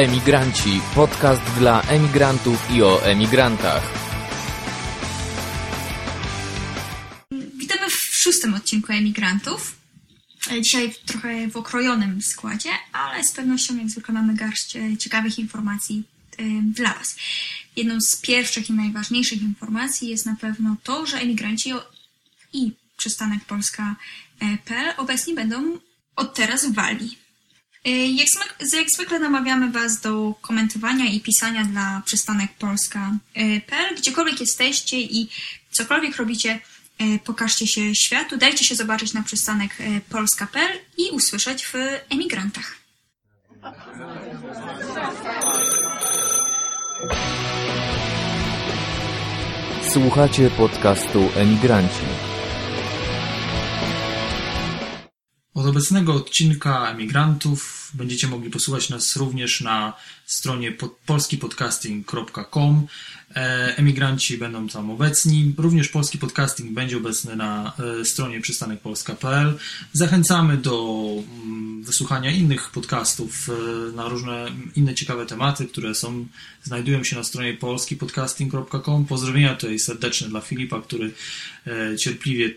Emigranci, podcast dla emigrantów i o emigrantach. Witamy w szóstym odcinku Emigrantów. E, Dzisiaj trochę w okrojonym składzie, ale z pewnością jak zwykle mamy garść e, ciekawych informacji e, dla Was. Jedną z pierwszych i najważniejszych informacji jest na pewno to, że emigranci i przystanek Polska.pl obecni będą od teraz w Walii. E, Jak, jak zwykle namawiamy Was do komentowania i pisania dla przystanek Polska.pl. Gdziekolwiek jesteście i cokolwiek robicie, e, pokażcie się światu, dajcie się zobaczyć na przystanek Polska.pl i usłyszeć w emigrantach. Słuchacie podcastu Emigranci. Obecnego odcinka Emigrantów będziecie mogli posłuchać nas również na stronie pod, polskipodcasting.com. E, Emigranci będą tam obecni. Również polski podcasting będzie obecny na e, stronie przystanekpolska.pl. Zachęcamy do mm, wysłuchania innych podcastów e, na różne inne ciekawe tematy, które są, znajdują się na stronie polskipodcasting.com. Pozdrowienia tutaj serdeczne dla Filipa, który cierpliwie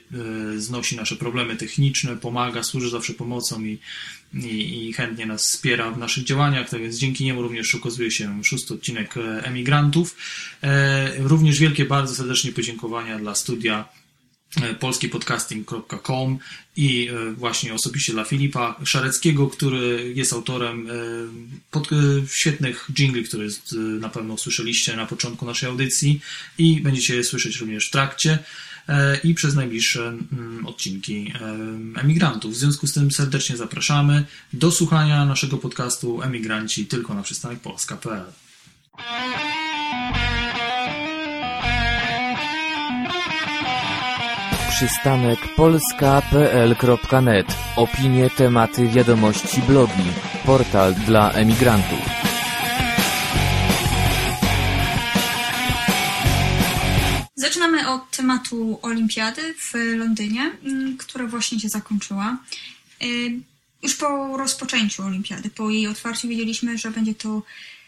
znosi nasze problemy techniczne, pomaga, służy zawsze pomocą i, i, i chętnie nas wspiera w naszych działaniach. Tak więc dzięki niemu również ukazuje się szósty odcinek e, Emigrantów. E, Również wielkie, bardzo serdecznie podziękowania dla studia e, polskipodcasting.com i właśnie osobiście dla Filipa Szareckiego, który jest autorem pod, świetnych jingli, które na pewno słyszeliście na początku naszej audycji i będziecie je słyszeć również w trakcie i przez najbliższe mm, odcinki e, Emigrantów. W związku z tym serdecznie zapraszamy do słuchania naszego podcastu Emigranci tylko na przystanek polska.pl. Przystanek polska.pl.net. Opinie, tematy, wiadomości, blogi. Portal dla emigrantów. Tematu olimpiady w Londynie, mm, która właśnie się zakończyła. Y, Już po rozpoczęciu olimpiady, po jej otwarciu wiedzieliśmy, że będzie to,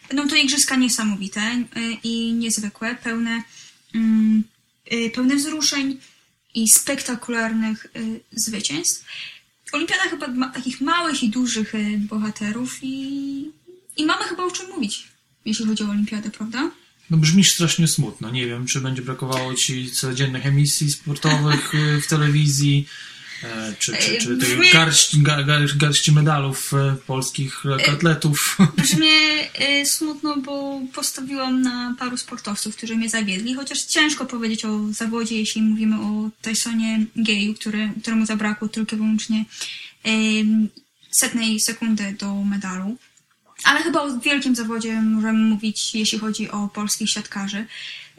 będą to igrzyska niesamowite y, i niezwykłe, pełne, mm, y, pełne wzruszeń i spektakularnych zwycięstw. Olimpiada chyba ma takich małych i dużych bohaterów i, i mamy chyba o czym mówić, jeśli chodzi o olimpiadę, prawda? No brzmisz strasznie smutno. Nie wiem, czy będzie brakowało ci codziennych emisji sportowych y, w telewizji, e, czy, czy, czy tej Brzmi- garści, gar, gar, garści medalów e, polskich atletów. Brzmi y, smutno, bo postawiłam na paru sportowców, którzy mnie zawiedli, chociaż ciężko powiedzieć o zawodzie, jeśli mówimy o Tysonie Geju, który, któremu zabrakło tylko i wyłącznie setnej sekundy do medalu. Ale chyba o wielkim zawodzie możemy mówić, jeśli chodzi o polskich siatkarzy,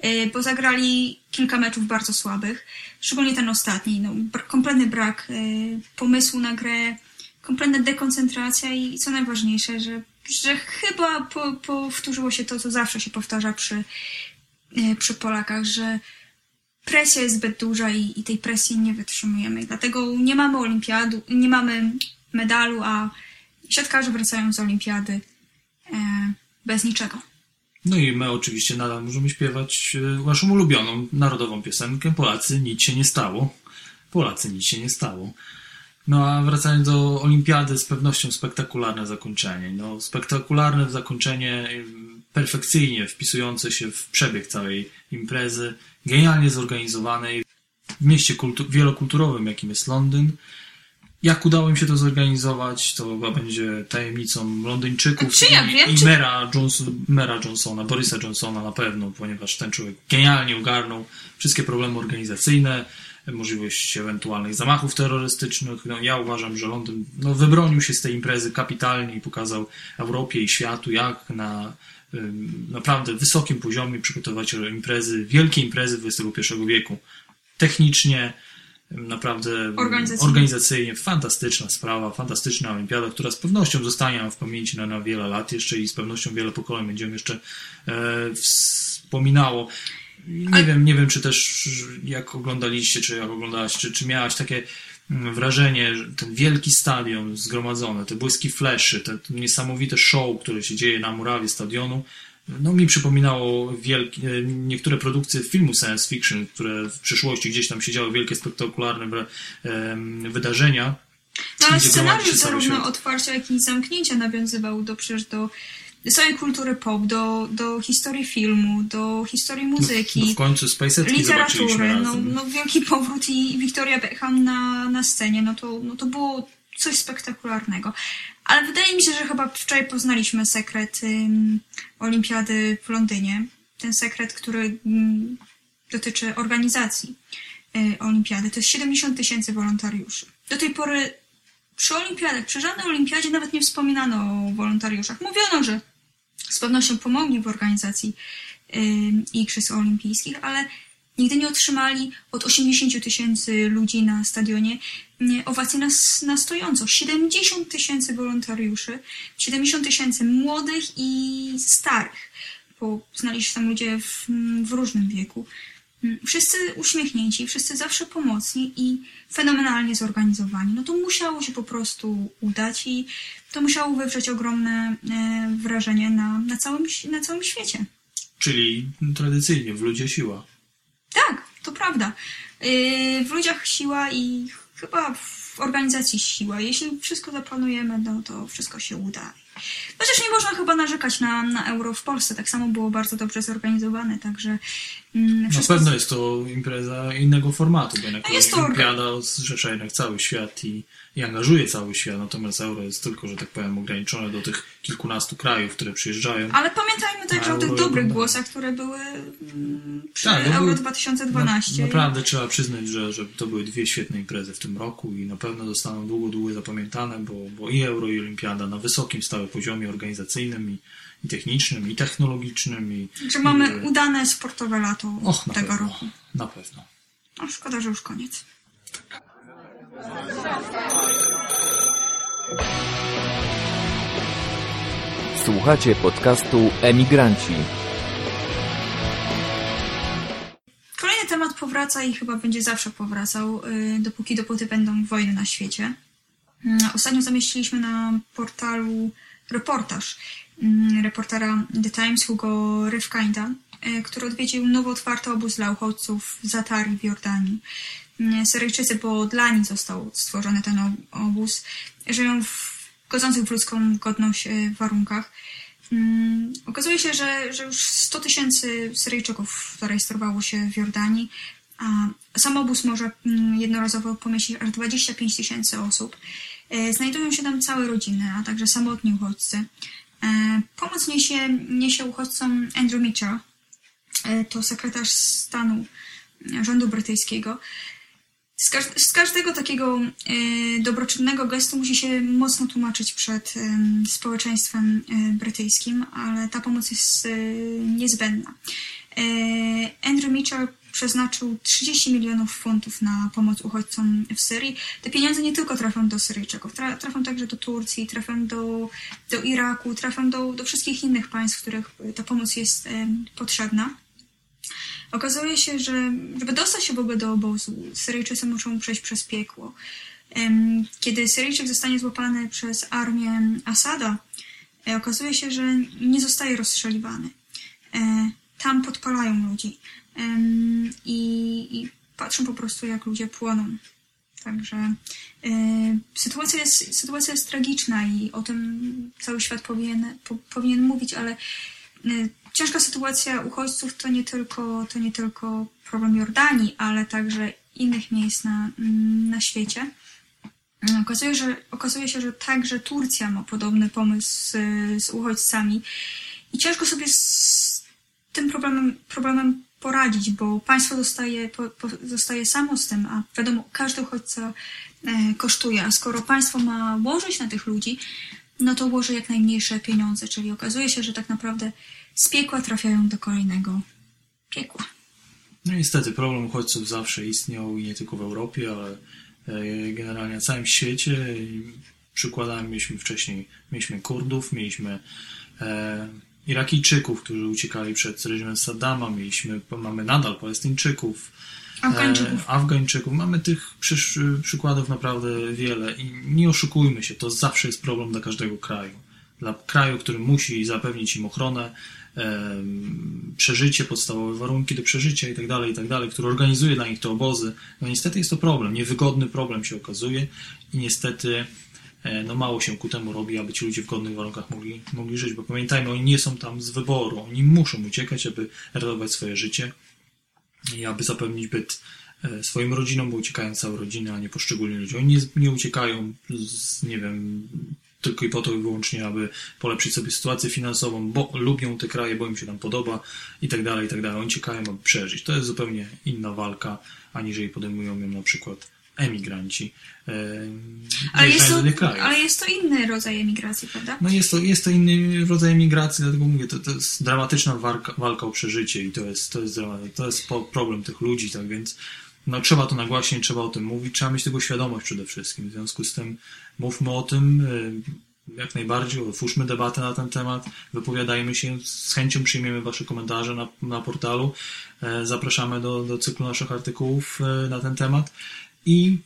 y, bo zagrali kilka meczów bardzo słabych, szczególnie ten ostatni. No, kompletny brak y, pomysłu na grę, kompletna dekoncentracja i co najważniejsze, że, że chyba po, powtórzyło się to, co zawsze się powtarza przy, y, przy Polakach, że presja jest zbyt duża i, i tej presji nie wytrzymujemy. Dlatego nie mamy olimpiadu, nie mamy medalu, a siatkarze wracają z olimpiady e, bez niczego. No i my oczywiście nadal możemy śpiewać e, naszą ulubioną narodową piosenkę Polacy, nic się nie stało. Polacy, nic się nie stało. No a wracając do olimpiady, z pewnością spektakularne zakończenie. No, spektakularne zakończenie, perfekcyjnie wpisujące się w przebieg całej imprezy, genialnie zorganizowanej w mieście kultu- wielokulturowym, jakim jest Londyn. Jak udało im się to zorganizować, to chyba będzie tajemnicą Londyńczyków Czy ja i, wiem, i czy- Mera, Johnson, Mera Johnsona, Borisa Johnsona na pewno, ponieważ ten człowiek genialnie ogarnął wszystkie problemy organizacyjne, możliwość ewentualnych zamachów terrorystycznych. No, ja uważam, że Londyn no, wybronił się z tej imprezy kapitalnie i pokazał Europie i światu, jak na ym, naprawdę wysokim poziomie przygotować imprezy, wielkie imprezy XXI wieku. Technicznie, naprawdę Organizacyjnie. organizacyjnie fantastyczna sprawa, fantastyczna olimpiada, która z pewnością zostanie w pamięci na, na wiele lat jeszcze i z pewnością wiele pokoleń będziemy jeszcze e, wspominało. Nie wiem, nie wiem, czy też jak oglądaliście, czy jak oglądałaś, czy, czy miałaś takie mm, wrażenie, że ten wielki stadion zgromadzony, te błyski fleszy, te, to niesamowite show, które się dzieje na murawie stadionu, no mi przypominało wielki, e, niektóre produkcje filmu science fiction, które w przyszłości gdzieś tam się działy wielkie, spektakularne wydarzenia. No ale scenariusz zarówno otwarcia, jak i zamknięcia nawiązywał do przecież do całej kultury pop, do, do historii filmu, do historii muzyki. No w końcu zobaczyliśmy literatury, no, no wielki powrót i Victoria Beckham na, na scenie, no to, no to było coś spektakularnego. Ale wydaje mi się, że chyba wczoraj poznaliśmy sekret ym, Olimpiady w Londynie. Ten sekret, który ym, dotyczy organizacji y, Olimpiady. To jest 70 tysięcy wolontariuszy. Do tej pory przy olimpiadach, przy żadnej olimpiadzie nawet nie wspominano o wolontariuszach. Mówiono, że z pewnością pomogli w organizacji Igrzysk Olimpijskich, ale nigdy nie otrzymali od 80 tysięcy ludzi na stadionie nie, owacji na, na stojąco. 70 tysięcy wolontariuszy, 70 tysięcy młodych i starych, bo znali się tam ludzie w, w różnym wieku. Wszyscy uśmiechnięci, wszyscy zawsze pomocni i fenomenalnie zorganizowani. No to musiało się po prostu udać i to musiało wywrzeć ogromne e, wrażenie na, na, całym, na całym świecie. Czyli tradycyjnie w ludzie siła. Tak, to prawda. Yy, W ludziach siła i chyba w organizacji siła. Jeśli wszystko zaplanujemy, no to wszystko się uda. Chociaż nie można chyba narzekać na, na euro w Polsce. Tak samo było bardzo dobrze zorganizowane, także mm, Na wszystko pewno jest to impreza innego formatu, bo jednak No jest to olimpiada zrzesza jednak cały świat i, i angażuje cały świat, natomiast euro jest tylko, że tak powiem, ograniczone do tych kilkunastu krajów, które przyjeżdżają. Ale pamiętajmy także o tych dobrych głosach, które były mm, przy Tak, Euro były- 2012. Na, naprawdę trzeba przyznać, że, że to były dwie świetne imprezy w tym roku i na pewno zostaną długo, długo zapamiętane, bo, bo i Euro i Olimpiada na wysokim stałe poziomie organizacyjnym i, i technicznym, i technologicznym. I, Także mamy i, udane sportowe lato Och, na tego pewno, roku. na pewno. No, szkoda, że już koniec. Słuchacie podcastu Emigranci. Kolejny temat powraca i chyba będzie zawsze powracał, y, dopóki dopóty będą wojny na świecie. Mm, Ostatnio zamieściliśmy na portalu reportaż mm, reportera The Times Hugo Rifkinda, y, który odwiedził nowo otwarty obóz dla uchodźców w Zatari w Jordanii. Mm, Syryjczycy, bo dla nich został stworzony ten ob- obóz, żyją w godzących w ludzką godność y, warunkach. Mm, Okazuje się, że, że już 100 tysięcy Syryjczyków zarejestrowało się w Jordanii, a sam obóz może jednorazowo pomieścić aż 25 tysięcy osób. E, Znajdują się tam całe rodziny, a także samotni uchodźcy. E, Pomoc niesie, niesie uchodźcom Andrew Mitchell, e, to sekretarz stanu rządu brytyjskiego. Z, z każdego takiego dobroczynnego gestu musi się mocno tłumaczyć przed em, społeczeństwem brytyjskim, ale ta pomoc jest niezbędna. Andrew Mitchell przeznaczył 30 milionów funtów na pomoc uchodźcom w Syrii. Te pieniądze nie tylko trafią do Syryjczyków, tra- trafią także do Turcji, trafią do, do Iraku, trafią do, do wszystkich innych państw, w których ta pomoc jest em, potrzebna. Okazuje się, że żeby dostać się w ogóle do obozu, Syryjczycy muszą przejść przez piekło. Kiedy Syryjczyk zostanie złapany przez armię Asada, e, okazuje się, że nie zostaje rozstrzeliwany. E, Tam podpalają ludzi i, i patrzą po prostu, jak ludzie płoną. Także e, sytuacja, jest, sytuacja jest tragiczna i o tym cały świat powinien, po, powinien mówić, ale Y, Ciężka sytuacja uchodźców to nie tylko, to nie tylko problem Jordanii, ale także innych miejsc na, mm, na świecie. Okazuje, że, okazuje się, że także Turcja ma podobny pomysł z, z uchodźcami i ciężko sobie z tym problemem, problemem poradzić, bo państwo zostaje, po, po, zostaje samo z tym, a wiadomo, każdy uchodźca e, kosztuje, a skoro państwo ma łożyć na tych ludzi, no to łoży jak najmniejsze pieniądze, czyli okazuje się, że tak naprawdę z piekła trafiają do kolejnego piekła. No niestety, problem uchodźców zawsze istniał i nie tylko w Europie, ale e, generalnie na całym świecie. Przykładami mieliśmy wcześniej, mieliśmy Kurdów, mieliśmy e, Irakijczyków, którzy uciekali przed reżimem Saddama, mieliśmy, mamy nadal Palestyńczyków, Afgańczyków. E, Afgańczyków. Mamy tych przysz, przykładów naprawdę wiele i nie oszukujmy się, to zawsze jest problem dla każdego kraju. Dla kraju, który musi zapewnić im ochronę, e, przeżycie, podstawowe warunki do przeżycia i tak dalej, i tak dalej, który organizuje dla nich te obozy. No niestety jest to problem, niewygodny problem się okazuje i niestety no mało się ku temu robi, aby ci ludzie w godnych warunkach mogli, mogli żyć, bo pamiętajmy, oni nie są tam z wyboru, oni muszą uciekać, aby ratować swoje życie i aby zapewnić byt e, swoim rodzinom, bo uciekają całe rodziny, a nie poszczególni ludzie. Oni nie, nie uciekają z, nie wiem, tylko i po to wyłącznie, aby polepszyć sobie sytuację finansową, bo lubią te kraje, bo im się tam podoba i tak dalej, i tak dalej. Oni uciekają, aby przeżyć. To jest zupełnie inna walka, aniżeli podejmują ją na przykład emigranci. E, Ale jest, to, ale jest to inny rodzaj emigracji, prawda? No jest to, jest to inny rodzaj emigracji, dlatego mówię, to, to jest dramatyczna walka, walka o przeżycie i to jest, to jest, to jest problem tych ludzi, tak więc no, trzeba to nagłaśniać, trzeba o tym mówić, trzeba mieć tego świadomość przede wszystkim. W związku z tym mówmy o tym y, jak najbardziej, otwórzmy debatę na ten temat, wypowiadajmy się, z chęcią przyjmiemy Wasze komentarze na, na portalu, e, zapraszamy do, do cyklu naszych artykułów e, na ten temat i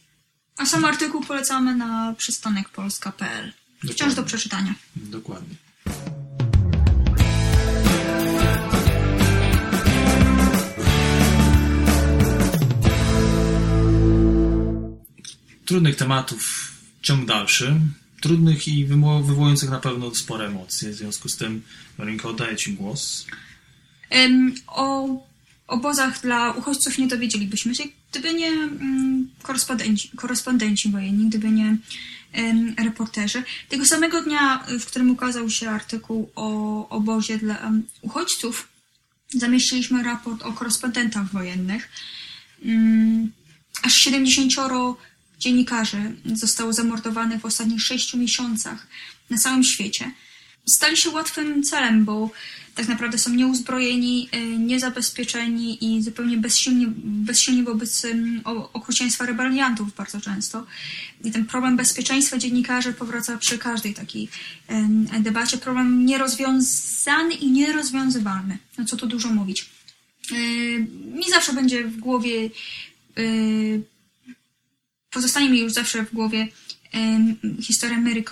A sam artykuł polecamy na przystanekpolska.pl. Wciąż do przeczytania. dokładnie. Trudnych tematów ciąg dalszy. Trudnych i wywo- wywołujących na pewno spore emocje. W związku z tym, Marinko, oddaję Ci głos. Em, o obozach dla uchodźców nie dowiedzielibyśmy się, gdyby nie mm, korespondenci, korespondenci wojenni, gdyby nie reporterzy. Tego samego dnia, w którym ukazał się artykuł o obozie dla uchodźców, zamieściliśmy raport o korespondentach wojennych. Mm, aż 70 dziennikarzy zostało zamordowanych w ostatnich sześciu miesiącach na całym świecie. Stali się łatwym celem, bo tak naprawdę są nieuzbrojeni, y, niezabezpieczeni i zupełnie bezsilni, bezsilni wobec okrucieństwa rebeliantów bardzo często. I ten problem bezpieczeństwa dziennikarzy powraca przy każdej takiej debacie. Problem nierozwiązany i nierozwiązywalny. No co tu dużo mówić. Yy, mi zawsze będzie w głowie, yy, pozostanie mi już zawsze w głowie historia Mary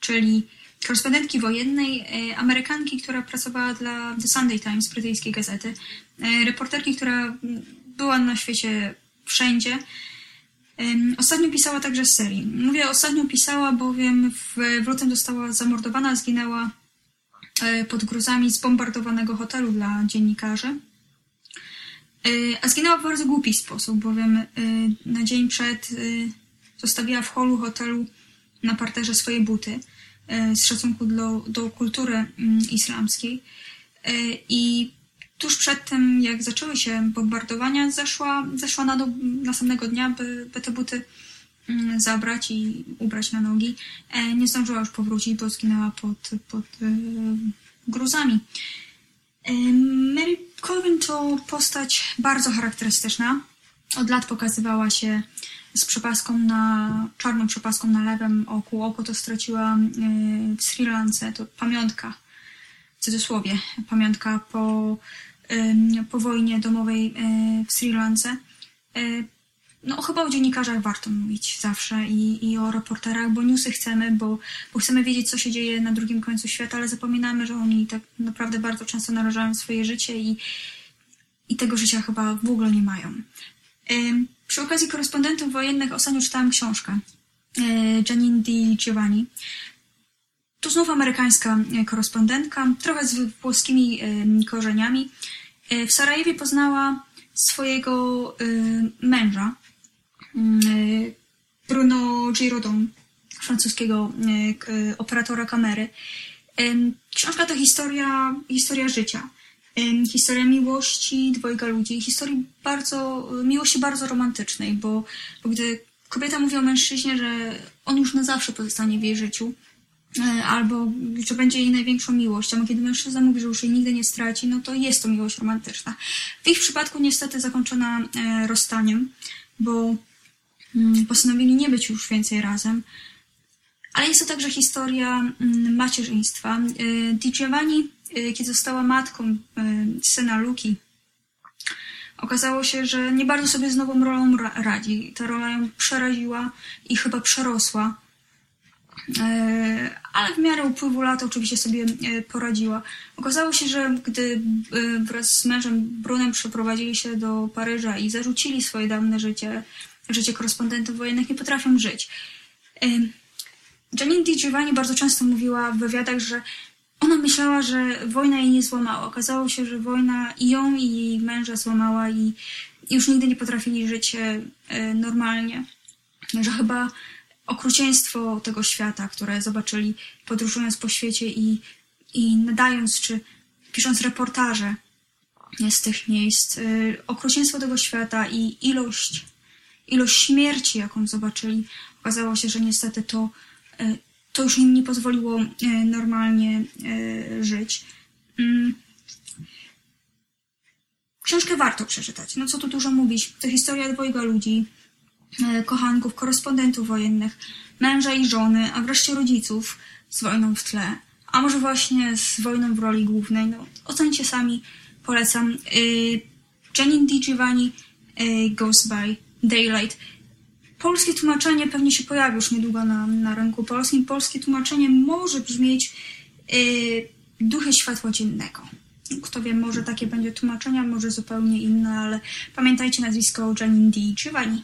czyli korespondentki wojennej, yy, Amerykanki, która pracowała dla The Sunday Times, brytyjskiej gazety, yy, reporterki, która była na świecie wszędzie. Ostatnio pisała także z serii. Mówię ostatnio pisała, bowiem w, w lutym została zamordowana, zginęła e, pod gruzami zbombardowanego hotelu dla dziennikarzy. E, A zginęła w bardzo głupi sposób, bowiem e, na dzień przed e, zostawiła w holu hotelu na parterze swoje buty e, z szacunku do, do kultury mm, islamskiej. E, I tuż przed tym, jak zaczęły się bombardowania, zeszła, zeszła na dół następnego dnia, by, by te buty mm, zabrać i ubrać na nogi. E, Nie zdążyła już powrócić, bo zginęła pod, pod e, gruzami. E, Mary Colvin to postać bardzo charakterystyczna. Od lat pokazywała się z przepaską na, czarną przepaską na lewym oku. Oko to straciła e, w Sri Lance, to pamiątka, w cudzysłowie, pamiątka po, em, po wojnie domowej e, w Sri Lance. No, chyba o dziennikarzach warto mówić zawsze i, i o reporterach, bo newsy chcemy, bo, bo chcemy wiedzieć, co się dzieje na drugim końcu świata, ale zapominamy, że oni tak naprawdę bardzo często narażają swoje życie i, i tego życia chyba w ogóle nie mają. Przy okazji korespondentów wojennych ostatnio czytałam książkę e, Janine Di Giovanni. Tu znów amerykańska e, korespondentka, trochę z włoskimi korzeniami. E, W Sarajewie poznała swojego męża, Bruno Giraudon, francuskiego operatora kamery. Książka to historia, historia życia. Historia miłości dwojga ludzi, historii bardzo, miłości bardzo romantycznej, bo, bo gdy kobieta mówi o mężczyźnie, że on już na zawsze pozostanie w jej życiu, e, albo że będzie jej największą miłością, a kiedy mężczyzna mówi, że już jej nigdy nie straci, no to jest to miłość romantyczna. W ich przypadku niestety zakończona e, rozstaniem, bo mm, postanowili nie być już więcej razem. Ale jest to także historia mm, macierzyństwa. Y, Di Giovanni, kiedy została matką y, syna Luki, Okazało się, że nie bardzo sobie z nową rolą ra- radzi. Ta rola ją przeraziła i chyba przerosła. E, ale w miarę upływu lat oczywiście sobie poradziła. Okazało się, że gdy wraz z mężem Brunem przeprowadzili się do Paryża i zarzucili swoje dawne życie, życie korespondentów wojennych, nie potrafią żyć. Janine Di Giovanni bardzo często mówiła w wywiadach, że ona myślała, że wojna jej nie złamała. Okazało się, że wojna i ją, i jej męża złamała i już nigdy nie potrafili żyć e, e, normalnie. Że chyba okrucieństwo tego świata, które zobaczyli podróżując po świecie i, i nadając, czy pisząc reportaże z tych miejsc, y, okrucieństwo tego świata i ilość, ilość śmierci, jaką zobaczyli, okazało się, że niestety to, y, to już im nie pozwoliło y, normalnie y, żyć. Mm. Książkę warto przeczytać. No co tu dużo mówić. To historia dwojga ludzi, e, kochanków, korespondentów wojennych, męża i żony, a wreszcie rodziców z wojną w tle. A może właśnie z wojną w roli głównej. No, ocencie sami, polecam. Janine Di Giovanni Goes by Daylight. Polskie tłumaczenie pewnie się pojawi już niedługo na, na rynku polskim. Polskie tłumaczenie może brzmieć y, Duchy Światła Dziennego. Kto wie, może takie będzie tłumaczenie, może zupełnie inne, ale pamiętajcie nazwisko Janine Di Giovanni.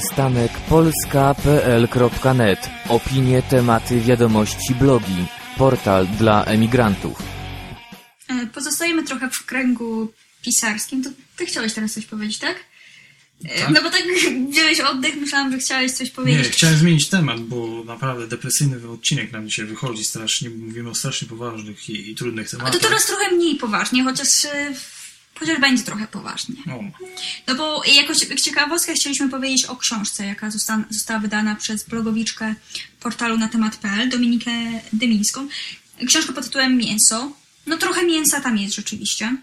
Przystanek polska.pl.net Opinie, tematy, wiadomości, blogi. Portal dla emigrantów. E, Pozostajemy trochę w kręgu pisarskim. To ty chciałeś teraz coś powiedzieć, tak? E, Tak. No bo tak wziąłeś oddech, myślałam, że chciałeś coś Nie, powiedzieć. chciałem zmienić temat, bo naprawdę depresyjny odcinek nam dzisiaj wychodzi strasznie. Mówimy o strasznie poważnych i, i trudnych A tematach. to teraz trochę mniej poważnie, chociaż, e, chociaż będzie trochę poważnie. O, No bo jako cie- ciekawostkę chcieliśmy powiedzieć o książce, jaka zosta- została wydana przez blogowiczkę portalu na temat.pl, Dominikę Dymińską. Książka pod tytułem Mięso. No trochę mięsa tam jest rzeczywiście,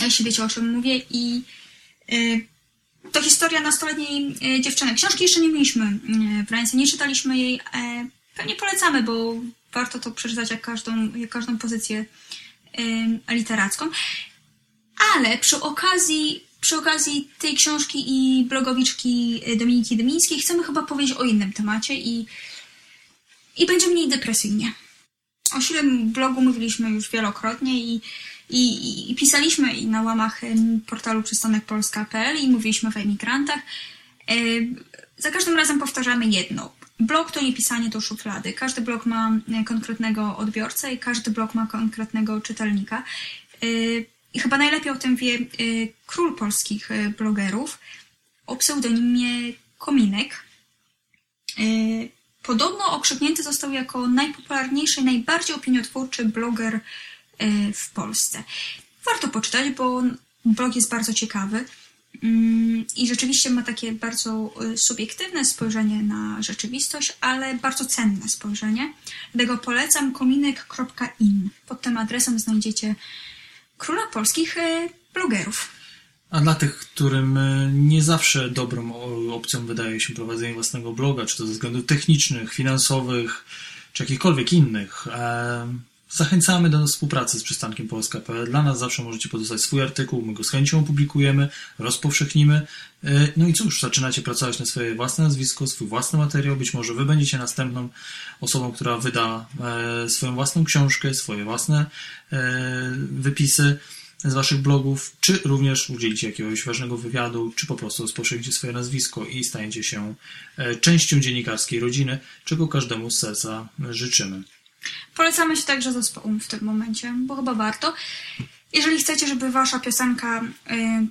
jeśli wiecie o czym mówię. I y, to historia nastoletniej y, dziewczyny. Książki jeszcze nie mieliśmy y, w ręce, nie czytaliśmy jej. Pewnie polecamy, bo warto to przeczytać jak każdą, jak każdą pozycję literacką. Ale przy okazji, przy okazji tej książki i blogowiczki Dominiki Dymińskiej chcemy chyba powiedzieć o innym temacie i, i będzie mniej depresyjnie. O sile blogu mówiliśmy już wielokrotnie i, i, i pisaliśmy i na łamach portalu przystanekpolska.pl i mówiliśmy w emigrantach. E, Za każdym razem powtarzamy jedno. Blog to nie pisanie do szuflady. Każdy blog ma e, konkretnego odbiorcę i każdy blog ma konkretnego czytelnika. I chyba najlepiej o tym wie e, król polskich e, blogerów o pseudonimie Kominek. E, Podobno okrzyknięty został jako najpopularniejszy, najbardziej opiniotwórczy bloger w Polsce. Warto poczytać, bo blog jest bardzo ciekawy mm, i rzeczywiście ma takie bardzo subiektywne spojrzenie na rzeczywistość, ale bardzo cenne spojrzenie. Dlatego polecam kominek.in. Pod tym adresem znajdziecie króla polskich e, blogerów. A dla tych, którym e, nie zawsze dobrą opcją wydaje się prowadzenie własnego bloga, czy to ze względów technicznych, finansowych, czy jakichkolwiek innych, zachęcamy do współpracy z przystankiem Polska.pl. Dla nas zawsze możecie podostać swój artykuł, my go z chęcią opublikujemy, rozpowszechnimy. E, No i cóż, zaczynacie pracować na swoje własne nazwisko, swój własny materiał. Być może wy będziecie następną osobą, która wyda e, swoją własną książkę, swoje własne e, wypisy z waszych blogów, czy również udzielicie jakiegoś ważnego wywiadu, czy po prostu rozpowszechnicie swoje nazwisko i staniecie się częścią dziennikarskiej rodziny, czego każdemu z serca życzymy. Polecamy się także zespołom w tym momencie, bo chyba warto. Jeżeli chcecie, żeby wasza piosenka y,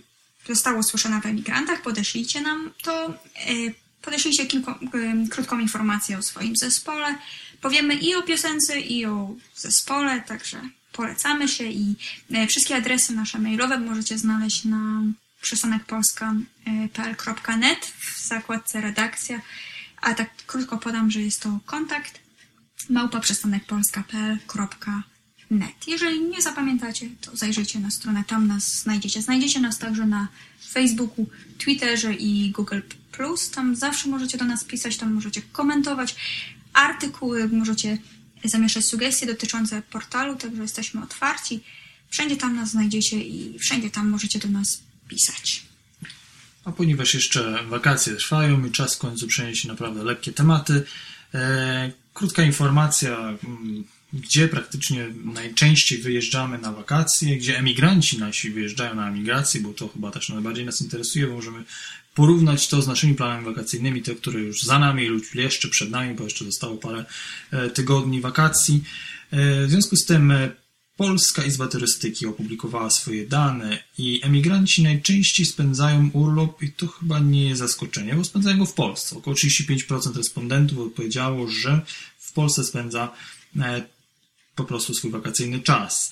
została usłyszana w emigrantach, podeślijcie nam to. Y, podeślijcie kilku, y, krótką informację o swoim zespole. Powiemy i o piosence, i o zespole, także polecamy się i y, wszystkie adresy nasze mailowe możecie znaleźć na przystanekpolska.pl.net w zakładce redakcja. A tak krótko podam, że jest to kontakt małpa przystanekpolska.pl.net. Jeżeli nie zapamiętacie, to zajrzyjcie na stronę, tam nas znajdziecie. Znajdziecie nas także na Facebooku, Twitterze i Google Tam zawsze możecie do nas pisać, tam możecie komentować artykuły, możecie zamieszczać sugestie dotyczące portalu, także jesteśmy otwarci. Wszędzie tam nas znajdziecie i wszędzie tam możecie do nas pisać. A ponieważ jeszcze wakacje trwają i czas w końcu przenieść naprawdę lekkie tematy, e, krótka informacja, mm, gdzie praktycznie najczęściej wyjeżdżamy na wakacje, gdzie emigranci nasi wyjeżdżają na emigrację, bo to chyba też najbardziej nas interesuje, bo możemy porównać to z naszymi planami wakacyjnymi, te, które już za nami lub jeszcze przed nami, bo jeszcze zostało parę e, tygodni wakacji. E, w związku z tym e, Polska Izba Turystyki opublikowała swoje dane i emigranci najczęściej spędzają urlop i to chyba nie jest zaskoczenie, bo spędzają go w Polsce. Około 35% respondentów odpowiedziało, że w Polsce spędza po prostu swój wakacyjny czas.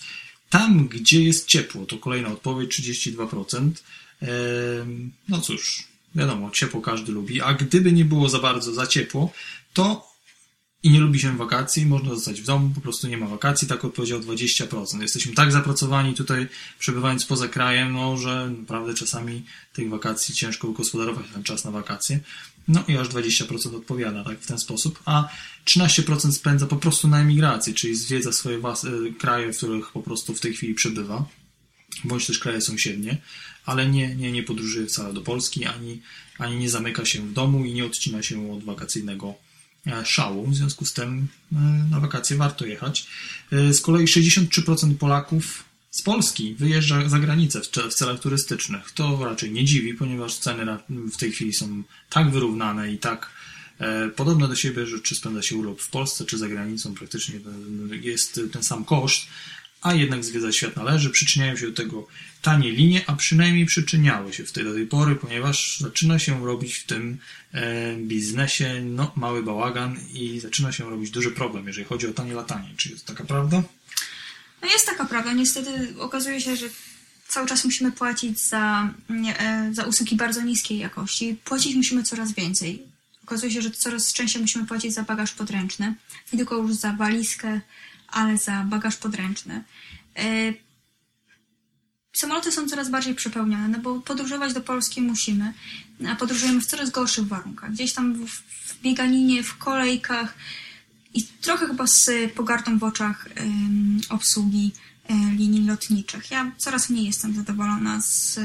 Tam, gdzie jest ciepło, to kolejna odpowiedź 32%. No cóż, wiadomo, ciepło każdy lubi, a gdyby nie było za bardzo za ciepło, to i nie lubi się wakacji, można zostać w domu, po prostu nie ma wakacji, tak odpowiedział 20%. Jesteśmy tak zapracowani tutaj, przebywając poza krajem, no, że naprawdę czasami tych wakacji ciężko gospodarować ten czas na wakacje. No i aż 20% odpowiada tak w ten sposób, a 13% spędza po prostu na emigracji, czyli zwiedza swoje kraje, w których po prostu w tej chwili przebywa, bądź też kraje sąsiednie, ale nie, nie, nie podróżuje wcale do Polski, ani, ani nie zamyka się w domu i nie odcina się od wakacyjnego szału. W związku z tym e, na wakacje warto jechać. E, z kolei 63% Polaków z Polski wyjeżdża za granicę w celach turystycznych. To raczej nie dziwi, ponieważ ceny w tej chwili są tak wyrównane i tak e, podobne do siebie, że czy spędza się urlop w Polsce, czy za granicą, praktycznie jest ten sam koszt, a jednak zwiedza świat należy. Przyczyniają się do tego tanie linie, a przynajmniej przyczyniały się w tej do tej pory, ponieważ zaczyna się robić w tym e, biznesie no, mały bałagan i zaczyna się robić duży problem, jeżeli chodzi o tanie latanie. Czy jest taka prawda? No jest taka prawda. Niestety okazuje się, że cały czas musimy płacić za, e, za usługi bardzo niskiej jakości. Płacić musimy coraz więcej. Okazuje się, że coraz częściej musimy płacić za bagaż podręczny. Nie tylko już za walizkę, ale za bagaż podręczny. E, samoloty są coraz bardziej przepełnione, no bo podróżować do Polski musimy, a podróżujemy w coraz gorszych warunkach. Gdzieś tam w, bieganinie, w kolejkach, i trochę chyba z pogardą w oczach obsługi um, linii lotniczych. Ja coraz mniej jestem zadowolona z,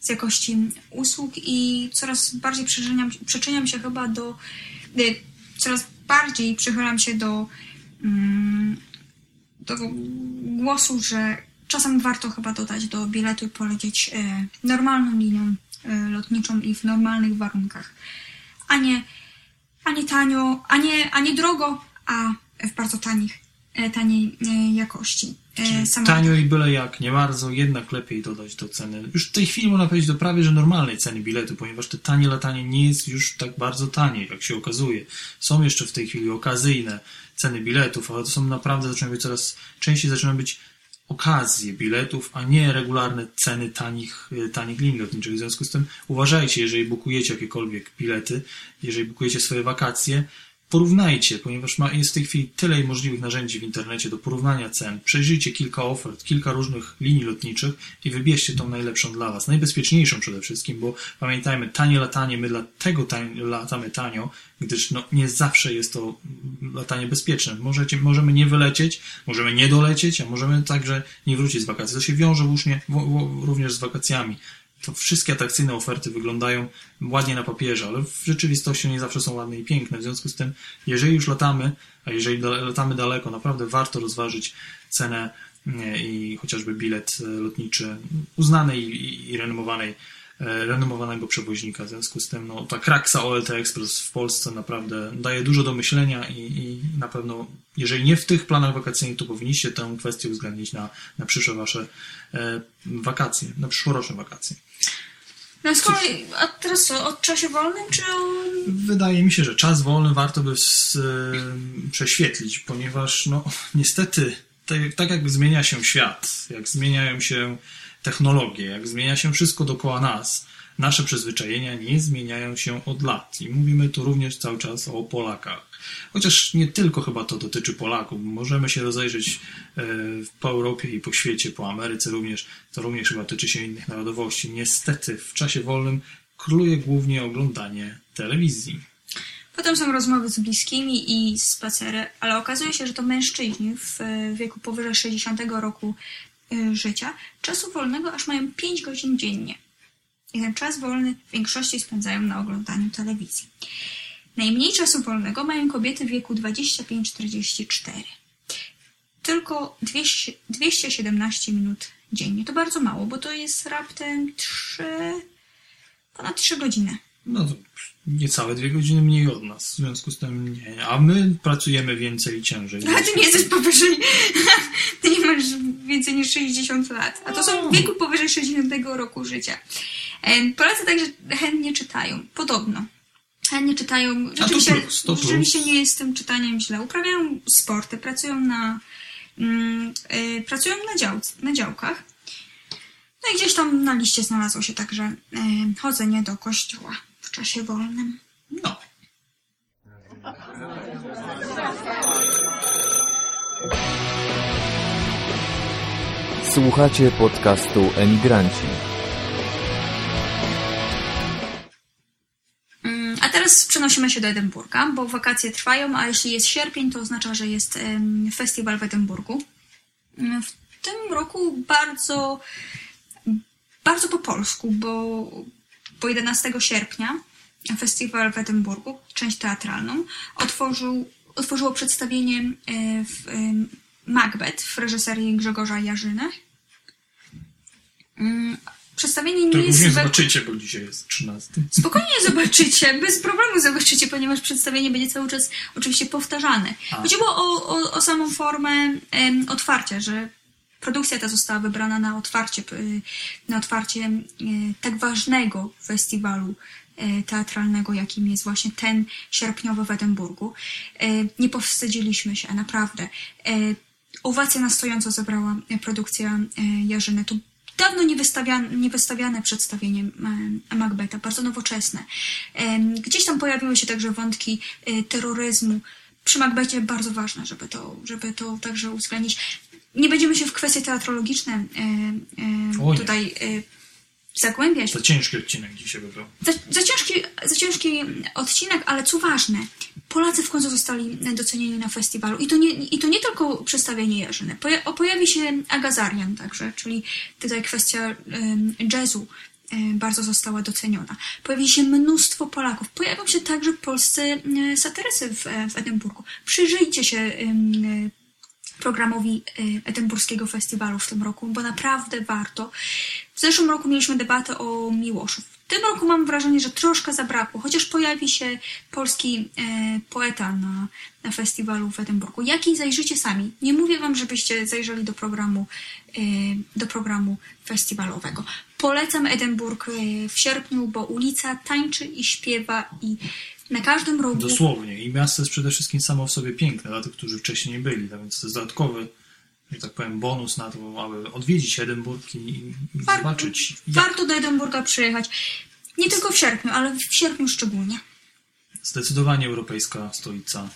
z jakości usług i coraz bardziej przyczyniam, przyczyniam się chyba do, y, coraz bardziej przychylam się do, mm, do głosu, że czasem warto chyba dodać do biletu i polecieć y, normalną linią y, lotniczą i w normalnych warunkach, a nie a nie tanio, a nie, a nie drogo, a w bardzo tanich, e, taniej e, E, tanio i byle jak, nie bardzo, jednak lepiej dodać do ceny. Już w tej chwili można powiedzieć do prawie, że normalnej ceny biletu, ponieważ te tanie latanie nie jest już tak bardzo tanie, jak się okazuje. Są jeszcze w tej chwili okazyjne ceny biletów, ale to są naprawdę, zaczynają być coraz częściej zaczynają być okazje biletów, a nie regularne ceny tanich, e, tanich linii lotniczych. W związku z tym uważajcie, jeżeli bukujecie jakiekolwiek bilety, jeżeli bukujecie swoje wakacje, Porównajcie, ponieważ ma, jest w tej chwili tyle możliwych narzędzi w internecie do porównania cen. Przejrzyjcie kilka ofert, kilka różnych linii lotniczych i wybierzcie tą najlepszą dla Was, najbezpieczniejszą przede wszystkim, bo pamiętajmy, tanie latanie, my dlatego tań, latamy tanio, gdyż no, nie zawsze jest to latanie bezpieczne. Możecie, możemy nie wylecieć, możemy nie dolecieć, a możemy także nie wrócić z wakacji. To się wiąże w, również z wakacjami to wszystkie atrakcyjne oferty wyglądają ładnie na papierze, ale w rzeczywistości nie zawsze są ładne i piękne. W związku z tym, jeżeli już latamy, a jeżeli latamy daleko, naprawdę warto rozważyć cenę i chociażby bilet e, lotniczy uznanej i renomowanej renomowanego przewoźnika. W związku z tym no, ta kraksa OLT Express w Polsce naprawdę daje dużo do myślenia i, i na pewno, jeżeli nie w tych planach wakacyjnych, to powinniście tę kwestię uwzględnić na, na przyszłe wasze e, wakacje, na przyszłoroczne wakacje. No kolei, a teraz co, o czasie wolnym, czy o... Wydaje mi się, że czas wolny warto by z, e, prześwietlić, ponieważ no niestety, tak, tak jak zmienia się świat, jak zmieniają się technologie, jak zmienia się wszystko dookoła nas, nasze przyzwyczajenia nie zmieniają się od lat. I mówimy tu również cały czas o Polakach. Chociaż nie tylko chyba to dotyczy Polaków. Możemy się rozejrzeć e, po Europie i po świecie, po Ameryce również. To również chyba tyczy się innych narodowości. Niestety w czasie wolnym króluje głównie oglądanie telewizji. Potem są rozmowy z bliskimi i spacery, ale okazuje się, że to mężczyźni w e, wieku powyżej 60 roku życia czasu wolnego aż mają 5 godzin dziennie. I ten czas wolny w większości spędzają na oglądaniu telewizji. Najmniej czasu wolnego mają kobiety w wieku 25-44. Tylko 200, 217 minut dziennie. To bardzo mało, bo to jest raptem 3, ponad 3 godziny. No to niecałe dwie godziny mniej od nas, w związku z tym nie. A my pracujemy więcej i ciężej. A ty nie jesteś powyżej. Ty nie masz więcej niż 60 lat. A to są w wieku powyżej 60 roku życia. Polacy także chętnie czytają. Podobno. Chętnie czytają. to Rzeczywiście, plus, to plus. rzeczywiście nie jest tym czytaniem źle. Uprawiają sporty, pracują na. Mm, y, pracują na, dział, na działkach. No i gdzieś tam na liście znalazło się także chodzenie do kościoła w czasie wolnym. No. Słuchacie podcastu Emigranci. Mm, A teraz przenosimy się do Edynburga, bo wakacje trwają, a jeśli jest sierpień, to oznacza, że jest festiwal w Edynburgu. Mm, W tym roku bardzo, bardzo po polsku, bo, bo 11 sierpnia festiwal w Edynburgu, część teatralną, otworzył, otworzyło przedstawienie e, w em, Macbeth w reżyserii Grzegorza Jarzyny. Mm, Przedstawienie nie To jest we- zobaczycie, bo dzisiaj jest 13. Spokojnie zobaczycie, bez problemu zobaczycie, ponieważ przedstawienie będzie cały czas oczywiście powtarzane. A. Chodziło o, o, o samą formę em, otwarcia, że produkcja ta została wybrana na otwarcie, p- na otwarcie e, tak ważnego festiwalu e, teatralnego, jakim jest właśnie ten sierpniowy w Edynburgu. Nie powstydziliśmy się, naprawdę. Owacja na stojąco zebrała produkcja Jarzyny. To dawno niewystawiane, niewystawiane przedstawienie Macbeta, bardzo nowoczesne. Gdzieś tam pojawiły się także wątki terroryzmu. Przy Macbecie bardzo ważne, żeby to, żeby to także uwzględnić. Nie będziemy się w kwestie teatrologiczne e, e, tutaj e, zagłębiać. To ciężki odcinek dzisiaj wybrał. Za, za, ciężki, za ciężki odcinek, ale co ważne, Polacy w końcu zostali docenieni na festiwalu. I to nie, i to nie tylko przedstawienie Jerzyny. Poja, pojawi się Agazarian także, czyli tutaj kwestia em, jazzu bardzo została doceniona. Pojawi się mnóstwo Polaków. Pojawią się także polscy satyrycy w, w Edynburgu. Przyjrzyjcie się em, programowi y, Edynburskiego Festiwalu w tym roku, bo naprawdę warto. W zeszłym roku mieliśmy debatę o Miłoszu. W tym roku mam wrażenie, że troszkę zabrakło, chociaż pojawi się polski e, poeta na, na festiwalu w Edynburgu. Jaki zajrzycie sami. Nie mówię wam, żebyście zajrzeli do programu, e, do programu festiwalowego. Polecam Edynburg w sierpniu, bo ulica tańczy i śpiewa i na każdym rogu Dosłownie. I miasto jest przede wszystkim samo w sobie piękne dla tych, którzy wcześniej nie byli. A więc to jest dodatkowy, że tak powiem, bonus na to, aby odwiedzić Edynburg i, i War- zobaczyć, jak Warto do Edynburga przyjechać. Nie tylko w sierpniu, ale w sierpniu szczególnie. zdecydowanie europejska stolica.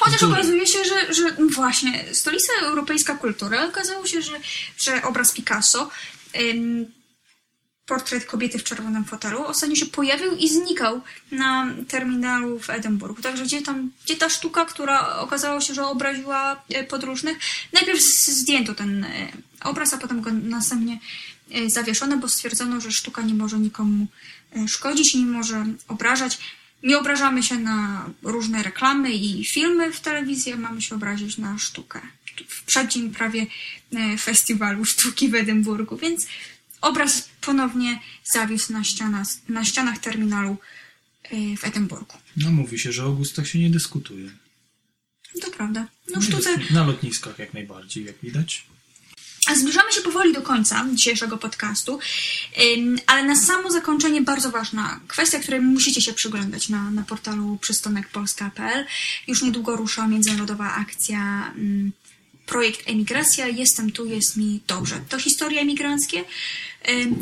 Chociaż Kultury. okazuje się, że, że no właśnie, stolica europejska kultury, okazało się, że, że obraz Picasso, ym, portret kobiety w czerwonym fotelu, ostatnio się pojawił i znikał na terminalu w Edynburgu. Także gdzie tam, gdzie ta sztuka, która okazało się, że obraziła e, podróżnych, najpierw zdjęto ten e, obraz, a potem go następnie e, zawieszono, bo stwierdzono, że sztuka nie może nikomu szkodzić, nie może obrażać. Nie obrażamy się na różne reklamy i filmy w telewizji, a mamy się obrazić na sztukę. W przeddzień prawie festiwalu sztuki w Edynburgu, więc obraz ponownie zawisł na, ściana, na ścianach terminalu e, w Edynburgu. No mówi się, że o gustach się nie dyskutuje. To prawda. No sztuce, Na lotniskach jak najbardziej, jak widać. A Zbliżamy się powoli do końca dzisiejszego podcastu, ale na samo zakończenie bardzo ważna kwestia, której musicie się przyglądać na, na portalu przystanekpolska.pl. Już niedługo rusza międzynarodowa akcja projekt Emigracja. Jestem tu, jest mi dobrze. To historie emigranckie.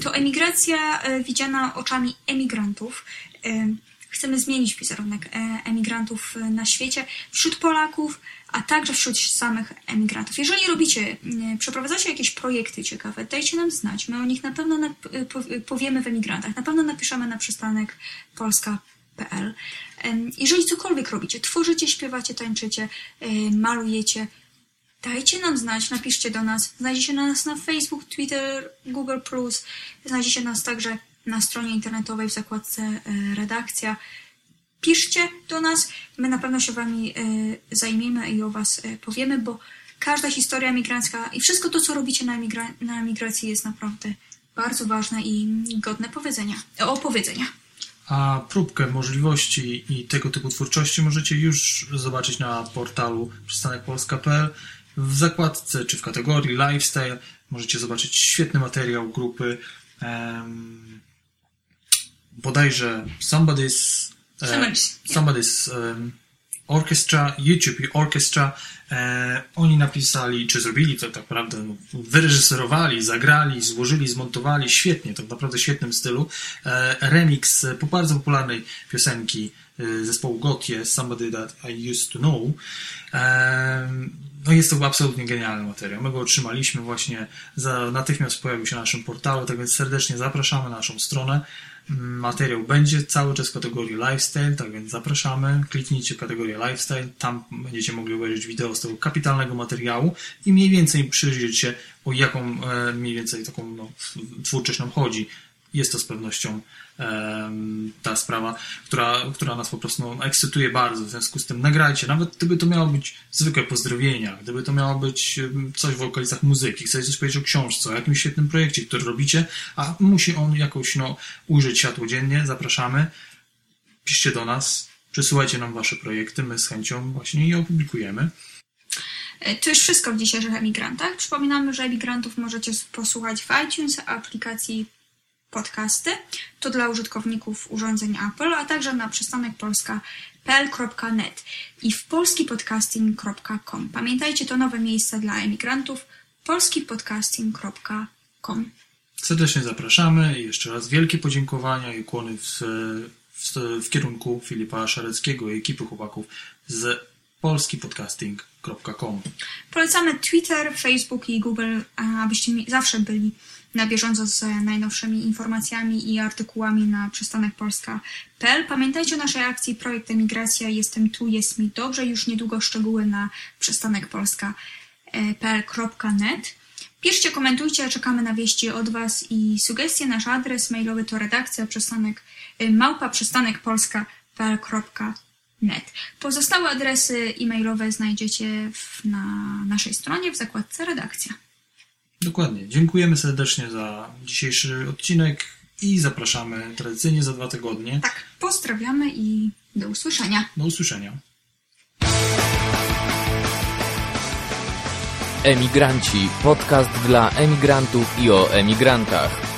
To emigracja y, widziana oczami emigrantów. Chcemy zmienić wizerunek e, emigrantów e, na świecie wśród Polaków, a także wśród samych emigrantów. Jeżeli robicie, e, przeprowadzacie jakieś projekty ciekawe, dajcie nam znać. My o nich na pewno e, e, powiemy w emigrantach. Na pewno napiszemy na przystanek polska.pl. Em, Jeżeli cokolwiek robicie, tworzycie, śpiewacie, tańczycie, e, malujecie, Dajcie nam znać, napiszcie do nas. Znajdziecie nas na Facebook, Twitter, Google+. Znajdziecie nas także na stronie internetowej w zakładce e, redakcja. Piszcie do nas, my na pewno się wami e, zajmiemy i o was e, powiemy, bo każda historia emigrancka i wszystko to, co robicie na, na emigracji jest naprawdę bardzo ważne i godne powiedzenia, opowiedzenia. A próbkę możliwości i tego typu twórczości możecie już zobaczyć na portalu przystanekpolska.pl w zakładce czy w kategorii lifestyle. Możecie zobaczyć świetny materiał grupy. Um, bodajże Somebody's, e, Somebody's, um, Orchestra, YouTube i Orchestra. E, oni napisali, czy zrobili to tak naprawdę, no, wyreżyserowali, zagrali, złożyli, zmontowali świetnie, to w naprawdę świetnym stylu. E, remix po bardzo popularnej piosenki zespołu Gotie, Somebody That I Used to Know. E, no jest to absolutnie genialny materiał. My go otrzymaliśmy właśnie, za, natychmiast pojawił się na naszym portalu, tak więc serdecznie zapraszamy na naszą stronę. Mm, Materiał będzie cały czas w kategorii lifestyle, tak więc zapraszamy. Kliknijcie w kategorię lifestyle, tam będziecie mogli obejrzeć wideo z tego kapitalnego materiału i mniej więcej przyjrzeć się, o jaką e, mniej więcej taką no, twórczość nam chodzi. Jest to z pewnością ta sprawa, która, która nas po prostu no, ekscytuje bardzo. W związku z tym nagrajcie, nawet gdyby to miało być zwykłe pozdrowienia, gdyby to miało być coś w okolicach muzyki, chcecie coś powiedzieć o książce, o jakimś świetnym projekcie, który robicie, a musi on jakoś no, ujrzeć światło dziennie, zapraszamy. Piszcie do nas, przesyłajcie nam wasze projekty, my z chęcią właśnie je opublikujemy. E, To już wszystko w dzisiejszych emigrantach. Przypominamy, że emigrantów możecie posłuchać w iTunes, aplikacji podcasty. To dla użytkowników urządzeń Apple, a także na przystanek polska.pl.net i w polskipodcasting.com. Pamiętajcie, to nowe miejsce dla emigrantów polskipodcasting.com. Serdecznie zapraszamy i jeszcze raz wielkie podziękowania i ukłony w, w, w kierunku Filipa Szareckiego i ekipy chłopaków z polskipodcasting.com. Polecamy Twitter, Facebook i Google, abyście zawsze byli na bieżąco z najnowszymi informacjami i artykułami na przystanekpolska.pl. Pamiętajcie o naszej akcji Projekt Emigracja Jestem tu, jest mi dobrze. Już niedługo szczegóły na przystanekpolska.pl.net. Piszcie, komentujcie, czekamy na wieści od Was i sugestie. Nasz adres mailowy to redakcja przystanek, y, małpa przystanekpolska.pl.net. Pozostałe adresy e-mailowe znajdziecie w, na naszej stronie w zakładce redakcja. Dokładnie. Dziękujemy serdecznie za dzisiejszy odcinek i zapraszamy tradycyjnie za dwa tygodnie. Tak, pozdrawiamy i do usłyszenia. Do usłyszenia. Emigranci. Podcast dla emigrantów i o emigrantach.